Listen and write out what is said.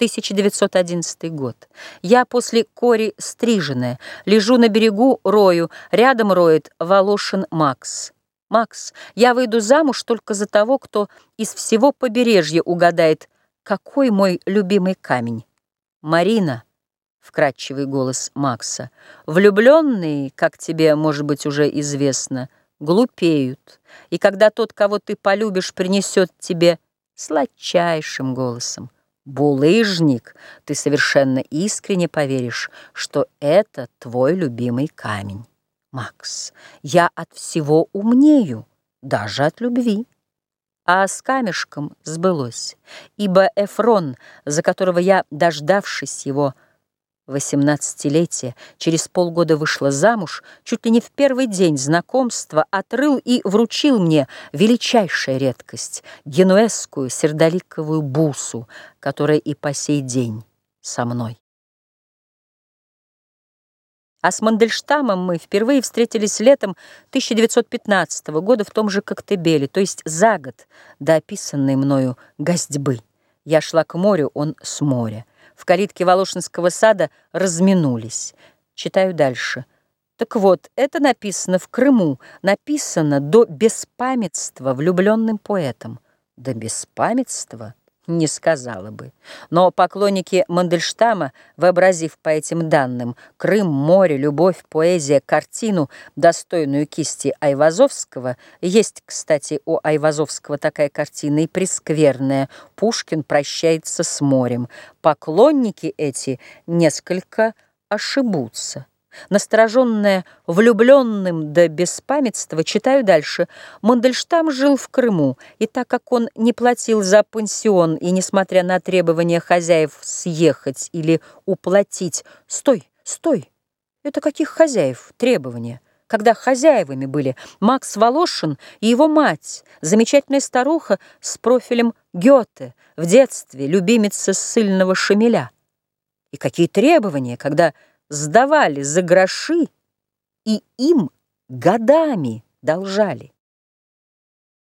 1911 год. Я после кори стриженная, лежу на берегу, рою, рядом роет Волошин Макс. Макс, я выйду замуж только за того, кто из всего побережья угадает, какой мой любимый камень. Марина, вкрадчивый голос Макса, влюбленные, как тебе, может быть, уже известно, глупеют, и когда тот, кого ты полюбишь, принесет тебе сладчайшим голосом, булыжник, ты совершенно искренне поверишь, что это твой любимый камень. Макс, я от всего умнею, даже от любви. А с камешком сбылось, ибо Эфрон, за которого я, дождавшись его, восемнадцатилетия, через полгода вышла замуж, чуть ли не в первый день знакомства отрыл и вручил мне величайшая редкость, генуэзскую сердоликовую бусу, которая и по сей день со мной. А с Мандельштамом мы впервые встретились летом 1915 года в том же Коктебеле, то есть за год до описанной мною гостьбы. Я шла к морю, он с моря в калитке Волошинского сада разминулись. Читаю дальше. Так вот, это написано в Крыму, написано до беспамятства влюбленным поэтом. До беспамятства? Не сказала бы. Но поклонники Мандельштама, вообразив по этим данным Крым, море, любовь, поэзия, картину, достойную кисти Айвазовского, есть, кстати, у Айвазовского такая картина и прескверная «Пушкин прощается с морем». Поклонники эти несколько ошибутся. Настороженная влюбленным до беспамятства, читаю дальше. Мандельштам жил в Крыму, и так как он не платил за пансион, и, несмотря на требования хозяев съехать или уплатить... Стой, стой! Это каких хозяев требования? Когда хозяевами были Макс Волошин и его мать, замечательная старуха с профилем Гёте, в детстве любимица ссыльного Шамиля. И какие требования, когда сдавали за гроши и им годами должали.